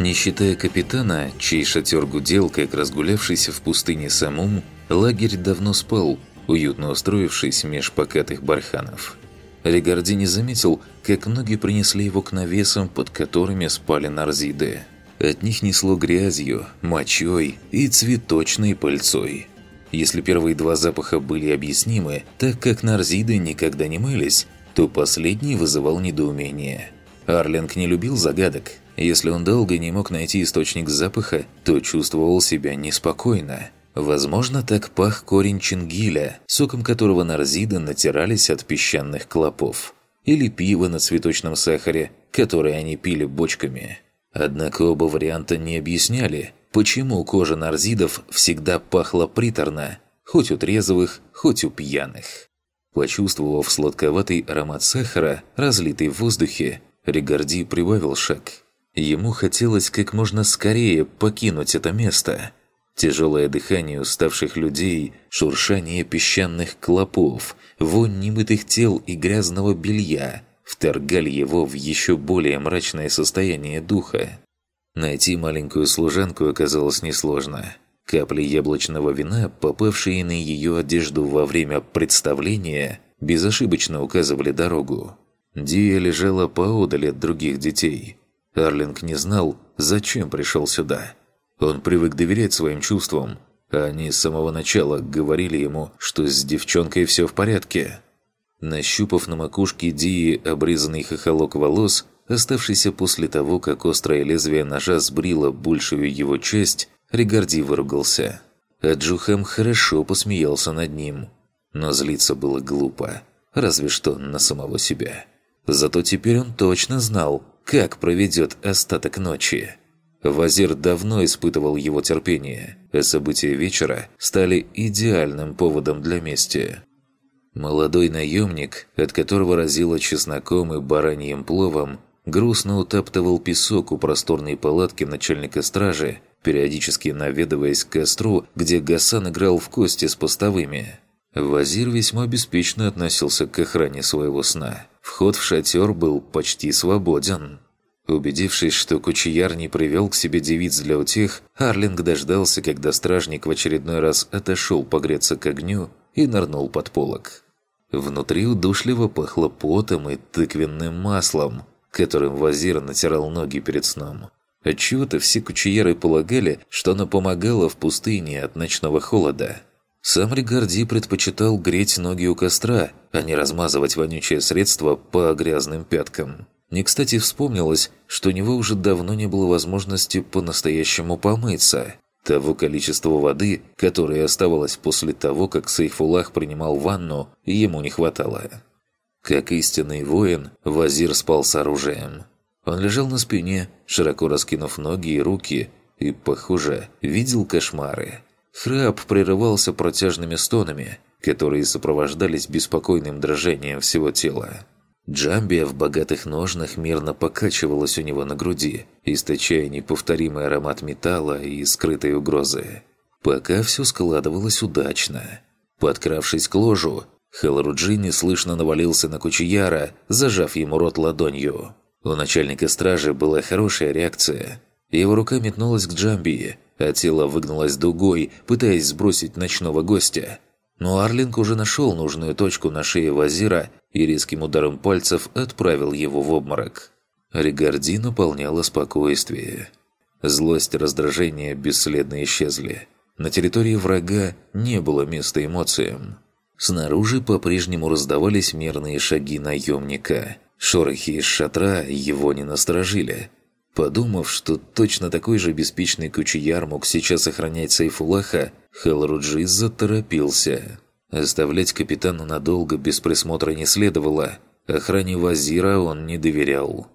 Не считая капитана, чей шатер гудел, как разгулявшийся в пустыне самум, лагерь давно спал, уютно устроившись меж покатых барханов. Регарди не заметил, как ноги принесли его к навесам, под которыми спали нарзиды. От них несло грязью, мочой и цветочной пыльцой. Если первые два запаха были объяснимы, так как нарзиды никогда не мылись, то последний вызывал недоумение. Арлинг не любил загадок. Если он долго не мог найти источник запаха, то чувствовал себя неспокойно. Возможно, так пах корень чингиля, соком которого нарзиды натирались от песчаных клопов. Или пиво на цветочном сахаре, которое они пили бочками. Однако оба варианта не объясняли, почему кожа нарзидов всегда пахла приторно, хоть у трезвых, хоть у пьяных. Почувствовав сладковатый аромат сахара, разлитый в воздухе, Ригарди прибавил шаг. Ему хотелось как можно скорее покинуть это место. Тяжелое дыхание уставших людей, шуршание песчаных клопов, вонь немытых тел и грязного белья – вторгали его в еще более мрачное состояние духа. Найти маленькую служанку оказалось несложно. Капли яблочного вина, попавшие на ее одежду во время представления, безошибочно указывали дорогу. Дия лежала поодаль от других детей. Арлинг не знал, зачем пришел сюда. Он привык доверять своим чувствам, а они с самого начала говорили ему, что с девчонкой все в порядке. Нащупав на макушке Дии обрезанный хохолок волос, оставшийся после того, как острое лезвие ножа сбрило большую его часть, Регарди выругался. А Джухам хорошо посмеялся над ним. Но злиться было глупо. Разве что на самого себя. Зато теперь он точно знал, как проведет остаток ночи. Вазир давно испытывал его терпение, а события вечера стали идеальным поводом для мести. Молодой наемник, от которого разило чесноком и бараньим пловом, грустно утаптывал песок у просторной палатки начальника стражи, периодически наведываясь к костру, где Гасан играл в кости с постовыми. Вазир весьма беспечно относился к охране своего сна. Вход в шатер был почти свободен. Убедившись, что кучияр не привел к себе девиц для утех, Арлинг дождался, когда стражник в очередной раз отошел погреться к огню и нырнул под полок. Внутри удушливо пахло потом и тыквенным маслом, которым Вазир натирал ноги перед сном. Отчего-то все кучиеры полагали, что оно помогало в пустыне от ночного холода. Сам Ригарди предпочитал греть ноги у костра, а не размазывать вонючее средство по грязным пяткам. Не кстати вспомнилось, что у него уже давно не было возможности по-настоящему помыться – того количества воды, которое оставалось после того, как Сейфулах принимал ванну, ему не хватало. Как истинный воин, Вазир спал с оружием. Он лежал на спине, широко раскинув ноги и руки, и, похоже, видел кошмары. Храп прерывался протяжными стонами, которые сопровождались беспокойным дрожением всего тела. Джамбия в богатых ножнах мирно покачивалась у него на груди, источая неповторимый аромат металла и скрытой угрозы. Пока все складывалось удачно. Подкравшись к ложу, Халруджи неслышно навалился на Кучияра, зажав ему рот ладонью. У начальника стражи была хорошая реакция. Его рука метнулась к Джамбии, а тело выгнулось дугой, пытаясь сбросить ночного гостя. Но Арлинг уже нашел нужную точку на шее Вазира и резким ударом пальцев отправил его в обморок. Ригарди наполняло спокойствие. Злость и раздражение бесследно исчезли. На территории врага не было места эмоциям. Снаружи по-прежнему раздавались мерные шаги наемника. Шорохи из шатра его не насторожили. Подумав, что точно такой же беспечный кучияр мог сейчас охранять Сайфулаха, Халруджи заторопился. Оставлять капитана надолго без присмотра не следовало. Охране Вазира он не доверял.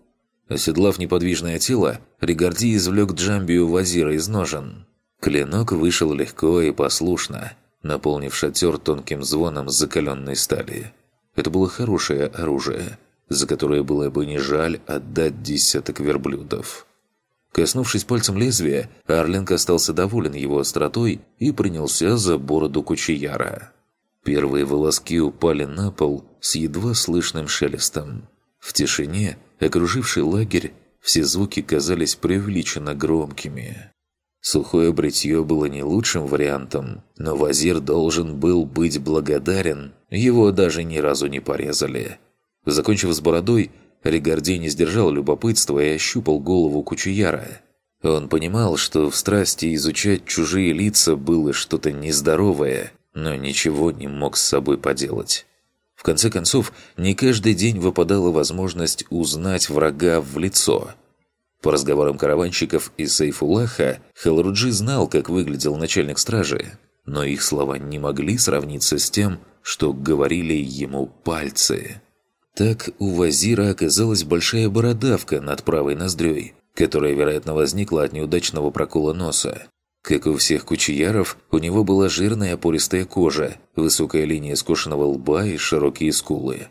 Оседлав неподвижное тело, Ригарди извлек Джамбию Вазира из ножен. Клинок вышел легко и послушно, наполнив шатер тонким звоном закаленной стали. Это было хорошее оружие, за которое было бы не жаль отдать десяток верблюдов. Коснувшись пальцем лезвия, Арлинг остался доволен его остротой и принялся за бороду кучияра. Первые волоски упали на пол с едва слышным шелестом. В тишине, окруживший лагерь, все звуки казались преувеличенно громкими. Сухое бритье было не лучшим вариантом, но Вазир должен был быть благодарен, его даже ни разу не порезали. Закончив с бородой, Ригарди не сдержал любопытства и ощупал голову Кучуяра. Он понимал, что в страсти изучать чужие лица было что-то нездоровое, но ничего не мог с собой поделать. В конце концов, не каждый день выпадала возможность узнать врага в лицо. По разговорам караванщиков и Сейфулаха, Халруджи знал, как выглядел начальник стражи, но их слова не могли сравниться с тем, что говорили ему пальцы. Так у Вазира оказалась большая бородавка над правой ноздрёй, которая, вероятно, возникла от неудачного прокола носа. Как у всех кучияров, у него была жирная пористая кожа, высокая линия скошенного лба и широкие скулы.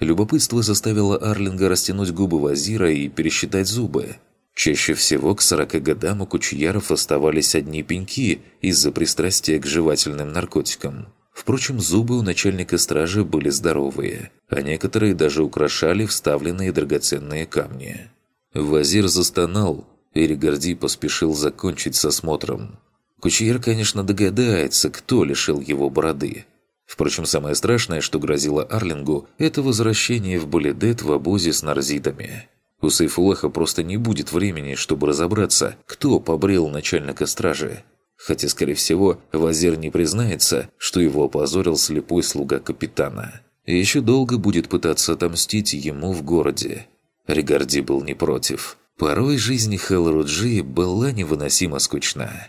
Любопытство заставило Арлинга растянуть губы Вазира и пересчитать зубы. Чаще всего к 40 годам у кучияров оставались одни пеньки из-за пристрастия к жевательным наркотикам. Впрочем, зубы у начальника стражи были здоровые, а некоторые даже украшали вставленные драгоценные камни. Вазир застонал, и Ригарди поспешил закончить с осмотром. Кучьер, конечно, догадается, кто лишил его бороды. Впрочем, самое страшное, что грозило Арлингу, это возвращение в Балидет в обозе с нарзидами. У Сейфулаха просто не будет времени, чтобы разобраться, кто побрел начальника стражи. Хотя, скорее всего, Вазир не признается, что его опозорил слепой слуга капитана. И еще долго будет пытаться отомстить ему в городе. Ригарди был не против. Порой жизнь Хелруджи была невыносимо скучна.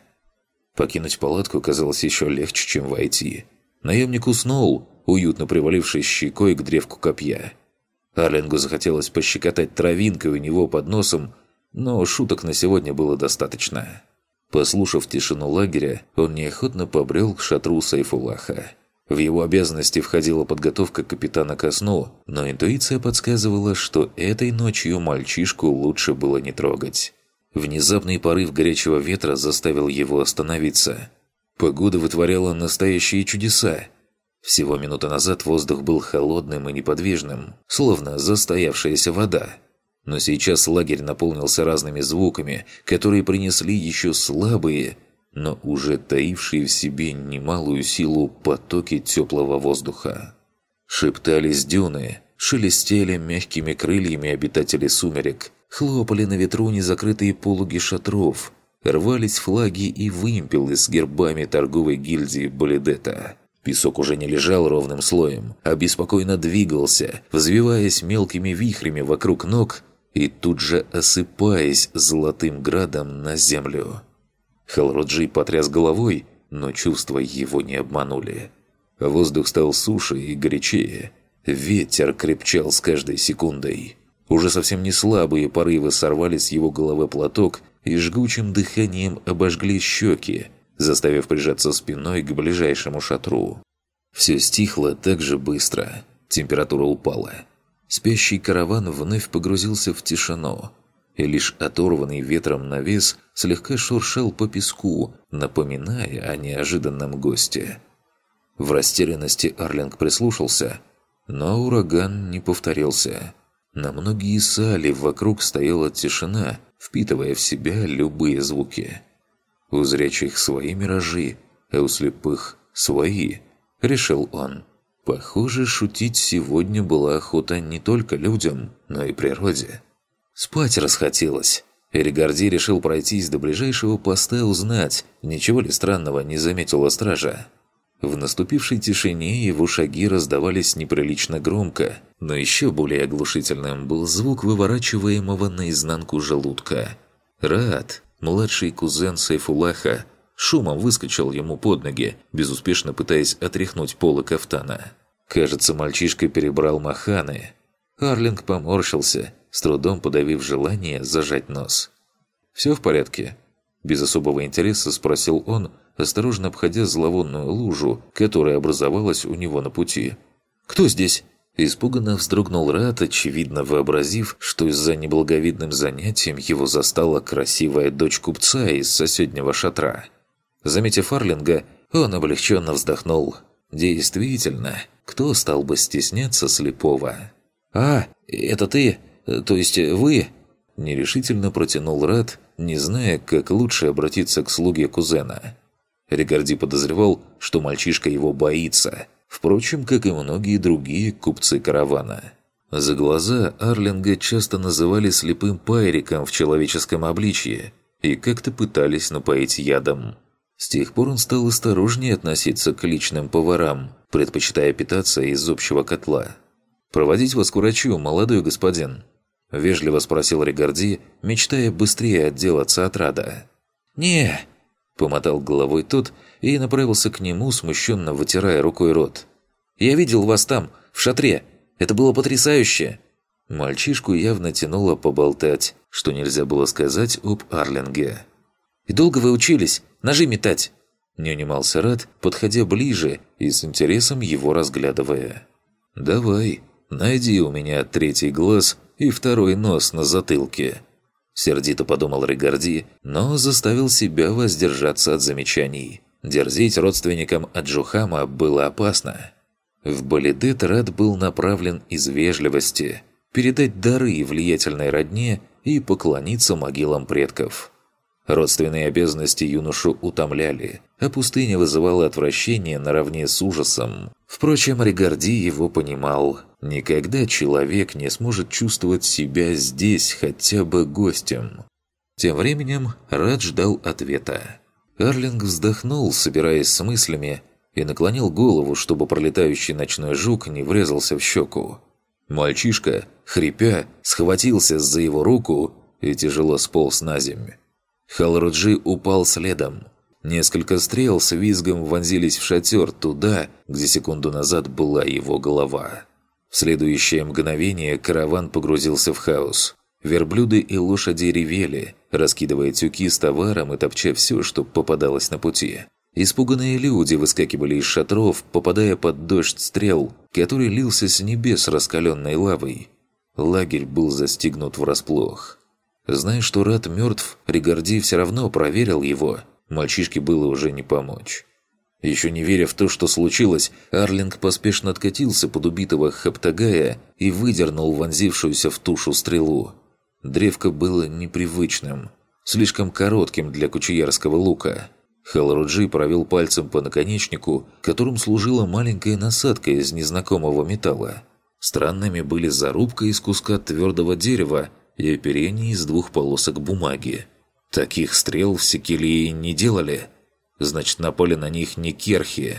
Покинуть палатку казалось еще легче, чем войти. Наемник уснул, уютно привалившись щекой к древку копья. Арлингу захотелось пощекотать травинкой у него под носом, но шуток на сегодня было достаточно. Послушав тишину лагеря, он неохотно побрел к шатру Сайфулаха. В его обязанности входила подготовка капитана ко сну, но интуиция подсказывала, что этой ночью мальчишку лучше было не трогать. Внезапный порыв горячего ветра заставил его остановиться. Погода вытворяла настоящие чудеса. Всего минуту назад воздух был холодным и неподвижным, словно застоявшаяся вода. Но сейчас лагерь наполнился разными звуками, которые принесли еще слабые, но уже таившие в себе немалую силу потоки теплого воздуха. Шептались дюны, шелестели мягкими крыльями обитатели сумерек, хлопали на ветру незакрытые полуги шатров, рвались флаги и вымпелы с гербами торговой гильдии Болидета. Песок уже не лежал ровным слоем, а беспокойно двигался, взвиваясь мелкими вихрями вокруг ног и тут же осыпаясь золотым градом на землю. Халруджи потряс головой, но чувства его не обманули. Воздух стал суше и горячее. Ветер крепчал с каждой секундой. Уже совсем не слабые порывы сорвали с его головы платок и жгучим дыханием обожгли щеки, заставив прижаться спиной к ближайшему шатру. Все стихло так же быстро. Температура упала. Спящий караван вновь погрузился в тишину, и лишь оторванный ветром навес слегка шуршал по песку, напоминая о неожиданном госте. В растерянности Арлинг прислушался, но ураган не повторился. На многие сали вокруг стояла тишина, впитывая в себя любые звуки. У зрячих свои миражи, а у слепых свои, решил он. Похоже, шутить сегодня была охота не только людям, но и природе. Спать расхотелось. Эригарди решил пройтись до ближайшего поста узнать, ничего ли странного не заметила стража. В наступившей тишине его шаги раздавались неприлично громко, но еще более оглушительным был звук выворачиваемого наизнанку желудка. Рад, младший кузен Сайфулаха, шумом выскочил ему под ноги, безуспешно пытаясь отряхнуть полы кафтана. Кажется, мальчишка перебрал маханы. Арлинг поморщился, с трудом подавив желание зажать нос. «Все в порядке?» Без особого интереса спросил он, осторожно обходя зловонную лужу, которая образовалась у него на пути. «Кто здесь?» Испуганно вздрогнул Рат, очевидно вообразив, что из-за неблаговидным занятием его застала красивая дочь купца из соседнего шатра. Заметив Арлинга, он облегченно вздохнул. Действительно, кто стал бы стесняться слепого? «А, это ты? То есть вы?» Нерешительно протянул Рад, не зная, как лучше обратиться к слуге кузена. Ригарди подозревал, что мальчишка его боится, впрочем, как и многие другие купцы каравана. За глаза Арлинга часто называли слепым пайриком в человеческом обличье и как-то пытались напоить ядом. С тех пор он стал осторожнее относиться к личным поварам, предпочитая питаться из общего котла. «Проводить вас к врачу, молодой господин?» – вежливо спросил Ригарди, мечтая быстрее отделаться от рада. «Не!» – помотал головой тот и направился к нему, смущенно вытирая рукой рот. «Я видел вас там, в шатре. Это было потрясающе!» Мальчишку явно тянуло поболтать, что нельзя было сказать об Арлинге. «И долго вы учились? Ножи метать?» Не унимался Рад, подходя ближе и с интересом его разглядывая. «Давай, найди у меня третий глаз и второй нос на затылке». Сердито подумал Ригарди, но заставил себя воздержаться от замечаний. Дерзить родственникам Аджухама было опасно. В Балидет Рад был направлен из вежливости, передать дары влиятельной родне и поклониться могилам предков. Родственные обязанности юношу утомляли, а пустыня вызывала отвращение наравне с ужасом. Впрочем, Ригарди его понимал. Никогда человек не сможет чувствовать себя здесь хотя бы гостем. Тем временем Рад ждал ответа. Арлинг вздохнул, собираясь с мыслями, и наклонил голову, чтобы пролетающий ночной жук не врезался в щеку. Мальчишка, хрипя, схватился за его руку и тяжело сполз на землю. Халруджи упал следом. Несколько стрел с визгом вонзились в шатер туда, где секунду назад была его голова. В следующее мгновение караван погрузился в хаос. Верблюды и лошади ревели, раскидывая тюки с товаром и топча все, что попадалось на пути. Испуганные люди выскакивали из шатров, попадая под дождь стрел, который лился с небес раскаленной лавой. Лагерь был застигнут врасплох. Зная, что Рад мертв, Ригарди все равно проверил его. Мальчишке было уже не помочь. Еще не веря в то, что случилось, Арлинг поспешно откатился под убитого Хаптагая и выдернул вонзившуюся в тушу стрелу. Древко было непривычным, слишком коротким для кучеярского лука. Халруджи провел пальцем по наконечнику, которым служила маленькая насадка из незнакомого металла. Странными были зарубка из куска твердого дерева и оперение из двух полосок бумаги. Таких стрел в Секелии не делали. Значит, напали на них не керхи.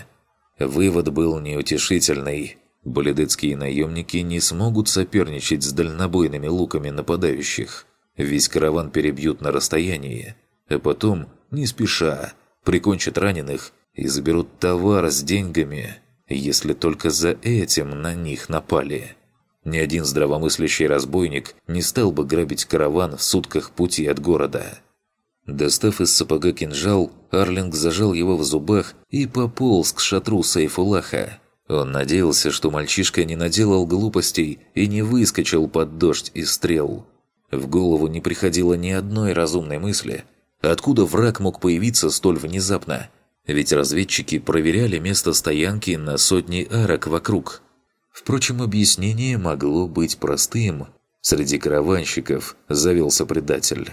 Вывод был неутешительный. Болидетские наемники не смогут соперничать с дальнобойными луками нападающих. Весь караван перебьют на расстоянии. А потом, не спеша, прикончат раненых и заберут товар с деньгами, если только за этим на них напали. Ни один здравомыслящий разбойник не стал бы грабить караван в сутках пути от города. Достав из сапога кинжал, Арлинг зажал его в зубах и пополз к шатру Сайфулаха. Он надеялся, что мальчишка не наделал глупостей и не выскочил под дождь из стрел. В голову не приходило ни одной разумной мысли. Откуда враг мог появиться столь внезапно? Ведь разведчики проверяли место стоянки на сотни арок вокруг. Впрочем, объяснение могло быть простым. Среди караванщиков завелся предатель.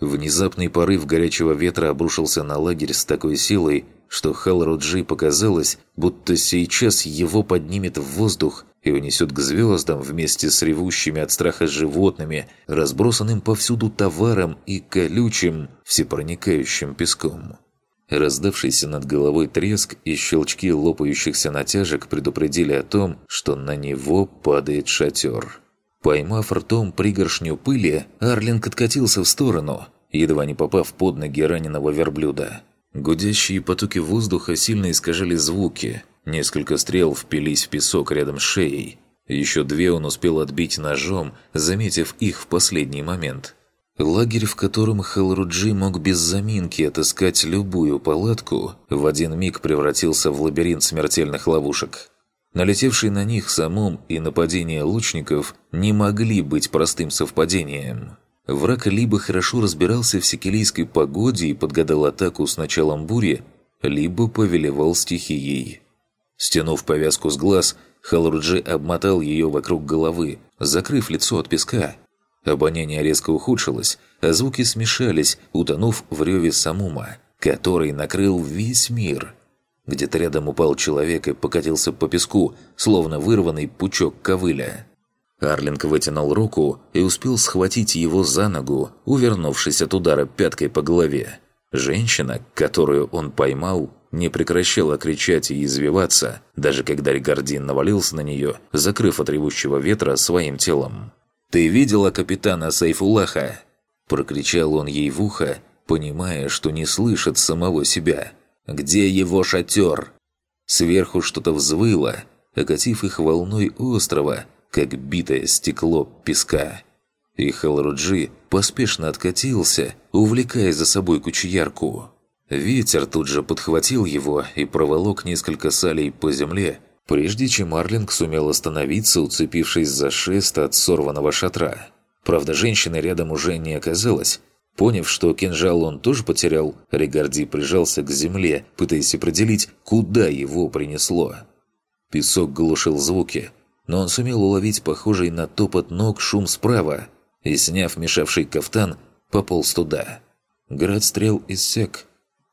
Внезапный порыв горячего ветра обрушился на лагерь с такой силой, что Халруджи показалось, будто сейчас его поднимет в воздух и унесет к звездам вместе с ревущими от страха животными, разбросанным повсюду товаром и колючим, всепроникающим песком. Раздавшийся над головой треск и щелчки лопающихся натяжек предупредили о том, что на него падает шатер. Поймав ртом пригоршню пыли, Арлинг откатился в сторону, едва не попав под ноги раненого верблюда. Гудящие потоки воздуха сильно искажали звуки. Несколько стрел впились в песок рядом с шеей. Еще две он успел отбить ножом, заметив их в последний момент. Лагерь, в котором Халруджи мог без заминки отыскать любую палатку, в один миг превратился в лабиринт смертельных ловушек. Налетевший на них самум и нападение лучников не могли быть простым совпадением. Враг либо хорошо разбирался в секелийской погоде и подгадал атаку с началом бури, либо повелевал стихией. Стянув повязку с глаз, Халруджи обмотал ее вокруг головы, закрыв лицо от песка – Обоняние резко ухудшилось, а звуки смешались, утонув в реве самума, который накрыл весь мир. Где-то рядом упал человек и покатился по песку, словно вырванный пучок ковыля. Арлинг вытянул руку и успел схватить его за ногу, увернувшись от удара пяткой по голове. Женщина, которую он поймал, не прекращала кричать и извиваться, даже когда Ригардин навалился на нее, закрыв от ревущего ветра своим телом. «Ты видела капитана Сайфулаха?» Прокричал он ей в ухо, понимая, что не слышит самого себя. «Где его шатер?» Сверху что-то взвыло, окатив их волной острова, как битое стекло песка. И Халруджи поспешно откатился, увлекая за собой кучерярку. Ветер тут же подхватил его и проволок несколько салей по земле, прежде чем Арлинг сумел остановиться, уцепившись за шест от сорванного шатра. Правда, женщины рядом уже не оказалось. Поняв, что кинжал он тоже потерял, Регарди прижался к земле, пытаясь определить, куда его принесло. Песок глушил звуки, но он сумел уловить похожий на топот ног шум справа и, сняв мешавший кафтан, пополз туда. Град стрел иссек,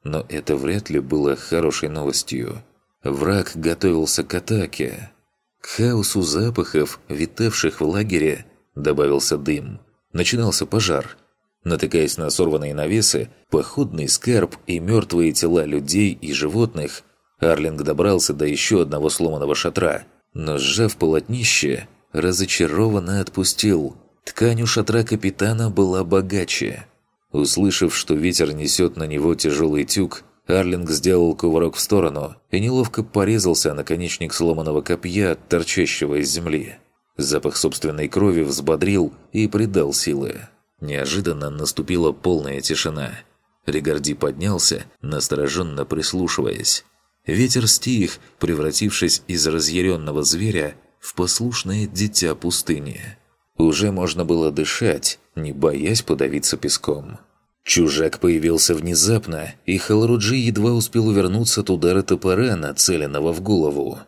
но это вряд ли было хорошей новостью. Враг готовился к атаке. К хаосу запахов, витавших в лагере, добавился дым. Начинался пожар. Натыкаясь на сорванные навесы, походный скарб и мертвые тела людей и животных, Арлинг добрался до еще одного сломанного шатра, но, сжав полотнище, разочарованно отпустил. Ткань у шатра капитана была богаче. Услышав, что ветер несет на него тяжелый тюк, Арлинг сделал кувырок в сторону и неловко порезался о наконечник сломанного копья, торчащего из земли. Запах собственной крови взбодрил и придал силы. Неожиданно наступила полная тишина. Регарди поднялся, настороженно прислушиваясь. Ветер стих, превратившись из разъяренного зверя в послушное дитя пустыни. Уже можно было дышать, не боясь подавиться песком. Чужак появился внезапно, и Халруджи едва успел увернуться от удара топора, нацеленного в голову.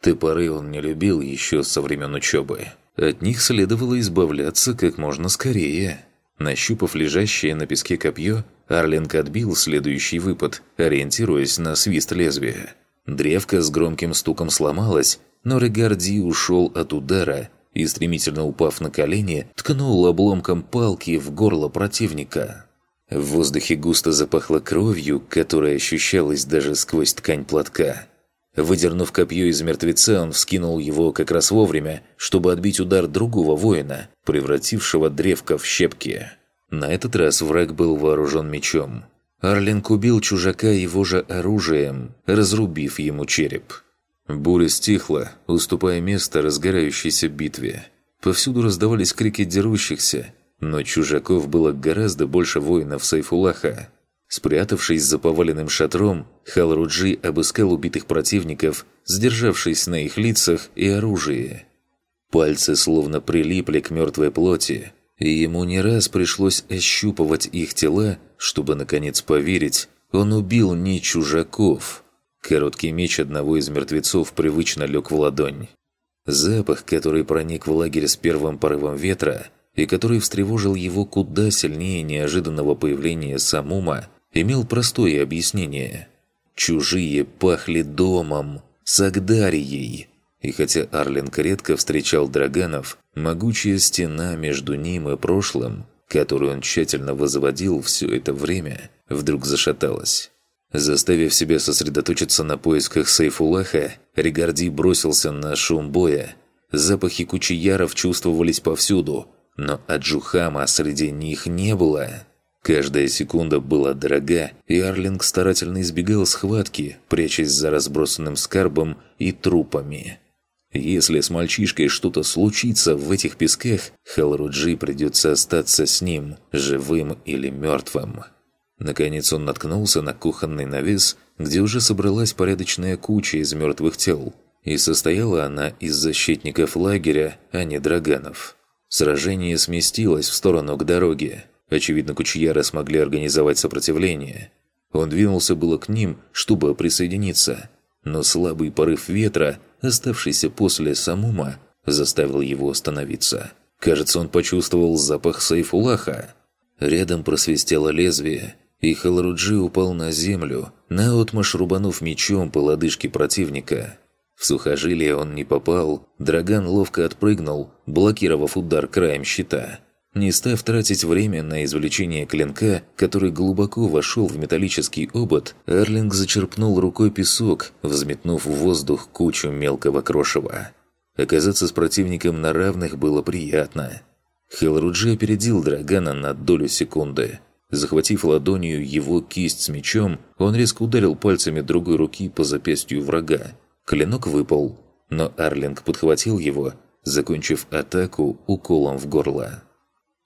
Топоры он не любил еще со времен учебы. От них следовало избавляться как можно скорее. Нащупав лежащее на песке копье, Арлинг отбил следующий выпад, ориентируясь на свист лезвия. Древко с громким стуком сломалось, но Регарди ушел от удара и, стремительно упав на колени, ткнул обломком палки в горло противника. В воздухе густо запахло кровью, которая ощущалась даже сквозь ткань платка. Выдернув копье из мертвеца, он вскинул его как раз вовремя, чтобы отбить удар другого воина, превратившего древко в щепки. На этот раз враг был вооружен мечом. Арлинг убил чужака его же оружием, разрубив ему череп. Буря стихла, уступая место разгорающейся битве. Повсюду раздавались крики дерущихся, но чужаков было гораздо больше воинов Сайфулаха. Спрятавшись за поваленным шатром, Халруджи обыскал убитых противников, сдержавшись на их лицах и оружии. Пальцы словно прилипли к мертвой плоти, и ему не раз пришлось ощупывать их тела, чтобы наконец поверить, он убил не чужаков – Короткий меч одного из мертвецов привычно лег в ладонь. Запах, который проник в лагерь с первым порывом ветра и который встревожил его куда сильнее неожиданного появления Самума, имел простое объяснение. Чужие пахли домом, Сагдарией. И хотя Арлинг редко встречал драганов, могучая стена между ним и прошлым, которую он тщательно возводил все это время, вдруг зашаталась. Заставив себя сосредоточиться на поисках Сейфулаха, Ригарди бросился на шум боя. Запахи кучияров чувствовались повсюду, но Аджухама среди них не было. Каждая секунда была дорога, и Арлинг старательно избегал схватки, прячась за разбросанным скарбом и трупами. Если с мальчишкой что-то случится в этих песках, Халруджи придется остаться с ним, живым или мертвым. Наконец он наткнулся на кухонный навес, где уже собралась порядочная куча из мертвых тел. И состояла она из защитников лагеря, а не драганов. Сражение сместилось в сторону к дороге. Очевидно, кучьяры смогли организовать сопротивление. Он двинулся было к ним, чтобы присоединиться. Но слабый порыв ветра, оставшийся после самума, заставил его остановиться. Кажется, он почувствовал запах Сайфулаха. Рядом просвистело лезвие, и Халруджи упал на землю, наотмашь рубанув мечом по лодыжке противника. В сухожилие он не попал, Драган ловко отпрыгнул, блокировав удар краем щита. Не став тратить время на извлечение клинка, который глубоко вошел в металлический обод, Арлинг зачерпнул рукой песок, взметнув в воздух кучу мелкого крошева. Оказаться с противником на равных было приятно. Хелруджи опередил Драгана на долю секунды – Захватив ладонью его кисть с мечом, он резко ударил пальцами другой руки по запястью врага. Клинок выпал, но Арлинг подхватил его, закончив атаку уколом в горло.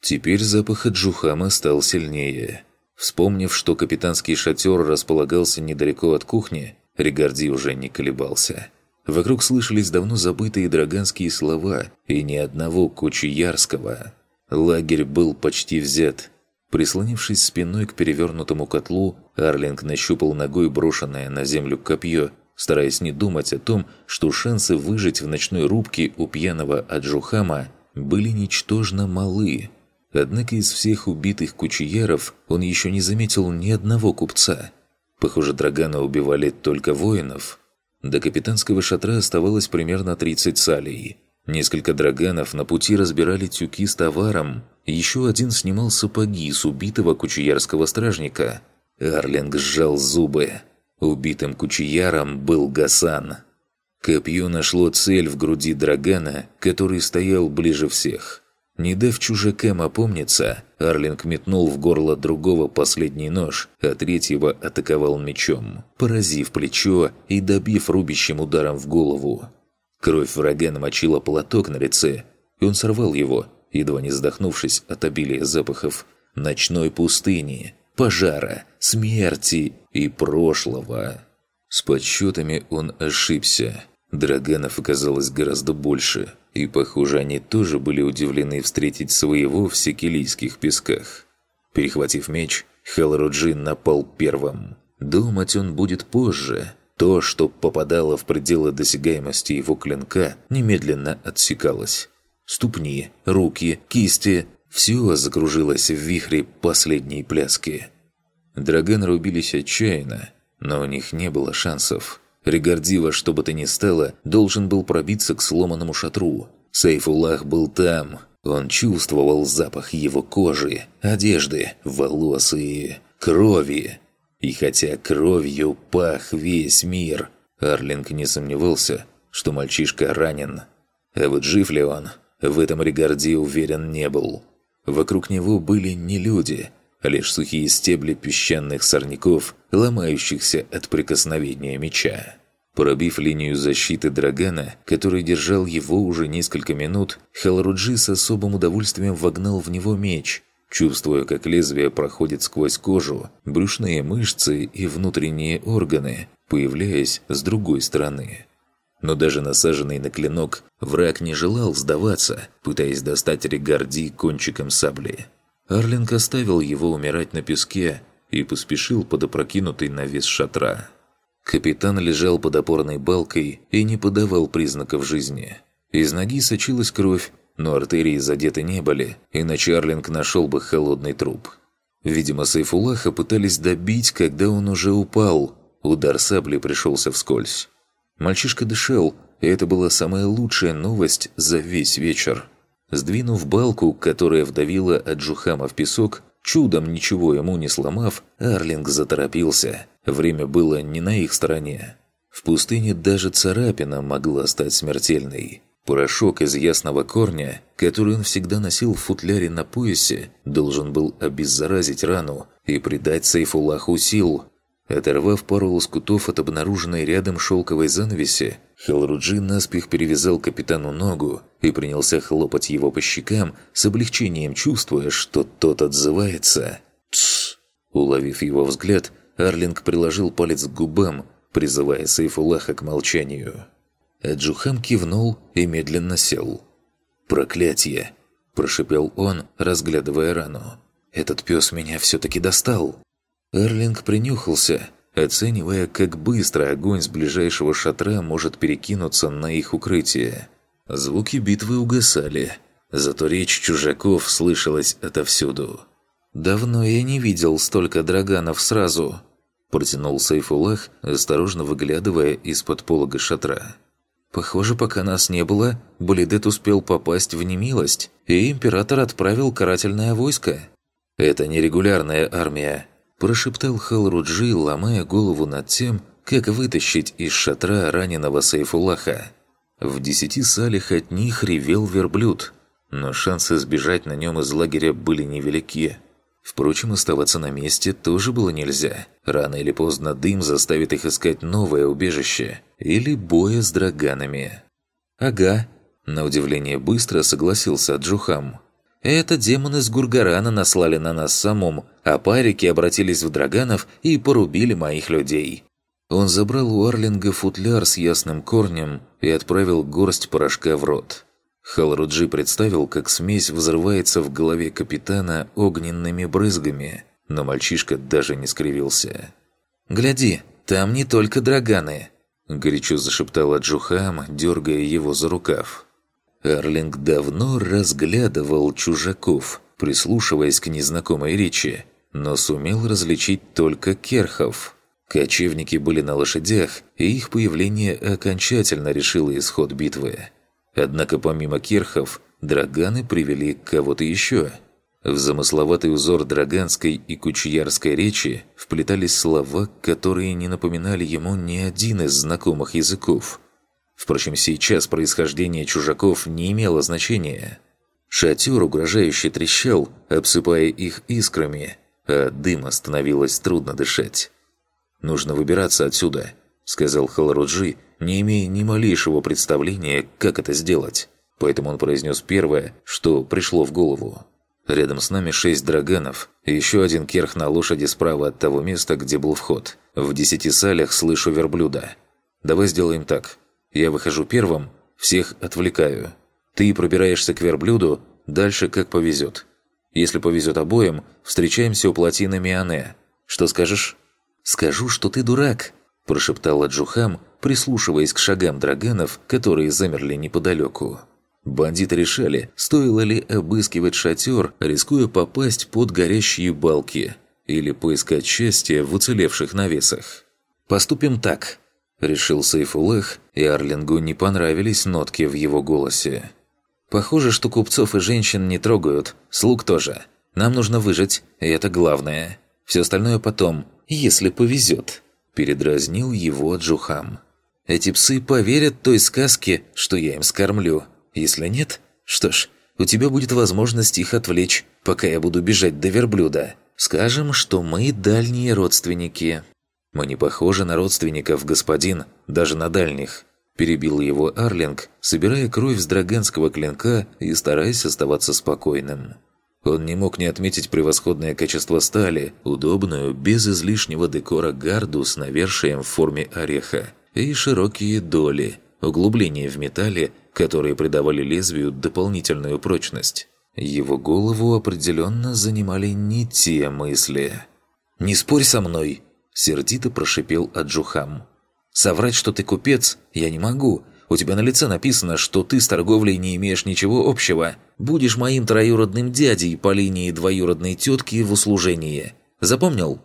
Теперь запах Джухама стал сильнее. Вспомнив, что капитанский шатер располагался недалеко от кухни, Ригарди уже не колебался. Вокруг слышались давно забытые драганские слова и ни одного кучуярского. Лагерь был почти взят – Прислонившись спиной к перевернутому котлу, Арлинг нащупал ногой брошенное на землю копье, стараясь не думать о том, что шансы выжить в ночной рубке у пьяного Аджухама были ничтожно малы. Однако из всех убитых кучияров он еще не заметил ни одного купца. Похоже, Драгана убивали только воинов. До капитанского шатра оставалось примерно 30 салей – Несколько драганов на пути разбирали тюки с товаром, еще один снимал сапоги с убитого кучуярского стражника. Арлинг сжал зубы. Убитым кучуяром был Гасан. Копье нашло цель в груди драгана, который стоял ближе всех. Не дав чужакам опомниться, Арлинг метнул в горло другого последний нож, а третьего атаковал мечом, поразив плечо и добив рубящим ударом в голову. Кровь врага намочила платок на лице, и он сорвал его, едва не задохнувшись от обилия запахов ночной пустыни, пожара, смерти и прошлого. С подсчетами он ошибся. Драганов оказалось гораздо больше, и, похоже, они тоже были удивлены встретить своего в секелийских песках. Перехватив меч, Халруджин напал первым. Думать он будет позже – то, что попадало в пределы досягаемости его клинка, немедленно отсекалось. Ступни, руки, кисти – все закружилось в вихре последней пляски. Драганы рубились отчаянно, но у них не было шансов. Ригардива, что бы то ни стало, должен был пробиться к сломанному шатру. Сейфулах был там. Он чувствовал запах его кожи, одежды, волос и крови. И хотя кровью пах весь мир, Арлинг не сомневался, что мальчишка ранен. А вот жив ли он, в этом Ригарди уверен не был. Вокруг него были не люди, лишь сухие стебли песчаных сорняков, ломающихся от прикосновения меча. Пробив линию защиты Драгана, который держал его уже несколько минут, Халруджи с особым удовольствием вогнал в него меч, чувствуя, как лезвие проходит сквозь кожу, брюшные мышцы и внутренние органы, появляясь с другой стороны. Но даже насаженный на клинок, враг не желал сдаваться, пытаясь достать Регарди кончиком сабли. Арлинг оставил его умирать на песке и поспешил под опрокинутый навес шатра. Капитан лежал под опорной балкой и не подавал признаков жизни. Из ноги сочилась кровь, но артерии задеты не были, иначе Арлинг нашел бы холодный труп. Видимо, Сайфулаха пытались добить, когда он уже упал. Удар сабли пришелся вскользь. Мальчишка дышал, и это была самая лучшая новость за весь вечер. Сдвинув балку, которая вдавила Аджухама в песок, чудом ничего ему не сломав, Арлинг заторопился. Время было не на их стороне. В пустыне даже царапина могла стать смертельной. Порошок из ясного корня, который он всегда носил в футляре на поясе, должен был обеззаразить рану и придать Сайфулаху сил. Оторвав пару лоскутов от обнаруженной рядом шелковой занавеси, Хелруджи наспех перевязал капитану ногу и принялся хлопать его по щекам, с облегчением чувствуя, что тот отзывается. «Тссс!» Уловив его взгляд, Арлинг приложил палец к губам, призывая Сайфулаха к молчанию. Джухам кивнул и медленно сел. «Проклятие!» – прошипел он, разглядывая рану. «Этот пес меня все-таки достал!» Эрлинг принюхался, оценивая, как быстро огонь с ближайшего шатра может перекинуться на их укрытие. Звуки битвы угасали. Зато речь чужаков слышалась отовсюду. «Давно я не видел столько драганов сразу», – протянул Сайфулах, осторожно выглядывая из-под полога шатра. «Похоже, пока нас не было, Балидет успел попасть в немилость, и император отправил карательное войско». «Это нерегулярная армия», – прошептал Халруджи, ломая голову над тем, как вытащить из шатра раненого Сайфулаха. В десяти салях от них ревел верблюд, но шансы сбежать на нем из лагеря были невелики. Впрочем, оставаться на месте тоже было нельзя. Рано или поздно дым заставит их искать новое убежище или боя с драганами. «Ага», – на удивление быстро согласился Джухам. «Это демоны с Гургарана наслали на нас самом, а парики обратились в драганов и порубили моих людей». Он забрал у Арлинга футляр с ясным корнем и отправил горсть порошка в рот. Халруджи представил, как смесь взрывается в голове капитана огненными брызгами, но мальчишка даже не скривился. «Гляди, там не только драганы!» – горячо зашептала Джухам, дергая его за рукав. Арлинг давно разглядывал чужаков, прислушиваясь к незнакомой речи, но сумел различить только керхов. Кочевники были на лошадях, и их появление окончательно решило исход битвы. Однако помимо кирхов, драганы привели кого-то еще. В замысловатый узор драганской и кучьярской речи вплетались слова, которые не напоминали ему ни один из знакомых языков. Впрочем, сейчас происхождение чужаков не имело значения. Шатер угрожающе трещал, обсыпая их искрами, а дыма становилось трудно дышать. «Нужно выбираться отсюда», — сказал Халаруджи, не имея ни малейшего представления, как это сделать. Поэтому он произнес первое, что пришло в голову. Рядом с нами шесть драганов, еще один керх на лошади справа от того места, где был вход. В десяти салях слышу верблюда. Давай сделаем так. Я выхожу первым, всех отвлекаю. Ты пробираешься к верблюду, дальше как повезет. Если повезет обоим, встречаемся у плотины Миане. Что скажешь? «Скажу, что ты дурак», – прошептала Джухам, прислушиваясь к шагам драганов, которые замерли неподалеку. Бандиты решали, стоило ли обыскивать шатер, рискуя попасть под горящие балки, или поискать счастье в уцелевших навесах. «Поступим так», – решил Сайфулах, и Арлингу не понравились нотки в его голосе. «Похоже, что купцов и женщин не трогают, слуг тоже. Нам нужно выжить, и это главное. Все остальное потом, если повезет», – передразнил его Джухам. Эти псы поверят той сказке, что я им скормлю. Если нет, что ж, у тебя будет возможность их отвлечь, пока я буду бежать до верблюда. Скажем, что мы дальние родственники». «Мы не похожи на родственников, господин, даже на дальних», перебил его Арлинг, собирая кровь с драганского клинка и стараясь оставаться спокойным. Он не мог не отметить превосходное качество стали, удобную, без излишнего декора гарду с навершием в форме ореха и широкие доли, углубления в металле, которые придавали лезвию дополнительную прочность. Его голову определенно занимали не те мысли. «Не спорь со мной!» – сердито прошипел Аджухам. «Соврать, что ты купец, я не могу. У тебя на лице написано, что ты с торговлей не имеешь ничего общего. Будешь моим троюродным дядей по линии двоюродной тетки в услужении. Запомнил?»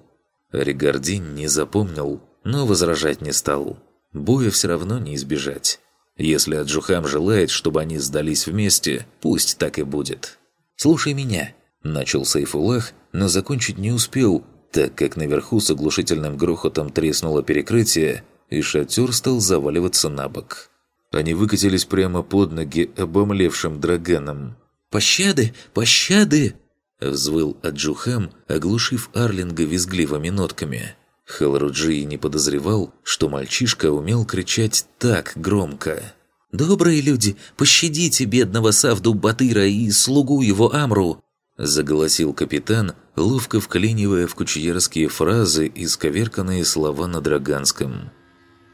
Ригардин не запомнил, но возражать не стал. Боя все равно не избежать. Если Аджухам желает, чтобы они сдались вместе, пусть так и будет. «Слушай меня», – начал Сайфулах, но закончить не успел, так как наверху с оглушительным грохотом треснуло перекрытие, и шатер стал заваливаться на бок. Они выкатились прямо под ноги обомлевшим драганам. «Пощады! Пощады!» – взвыл Аджухам, оглушив Арлинга визгливыми нотками. Халруджи не подозревал, что мальчишка умел кричать так громко. «Добрые люди, пощадите бедного Савду Батыра и слугу его Амру!» Заголосил капитан, ловко вклинивая в кучерские фразы и сковерканные слова на Драганском.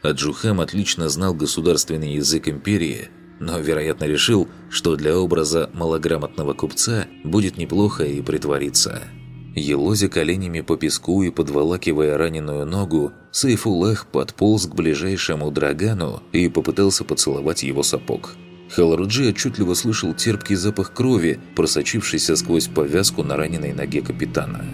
Аджухам отлично знал государственный язык империи, но, вероятно, решил, что для образа малограмотного купца будет неплохо и притвориться. Елозя коленями по песку и подволакивая раненую ногу, Сайфулах подполз к ближайшему драгану и попытался поцеловать его сапог. Халруджи отчетливо слышал терпкий запах крови, просочившийся сквозь повязку на раненой ноге капитана.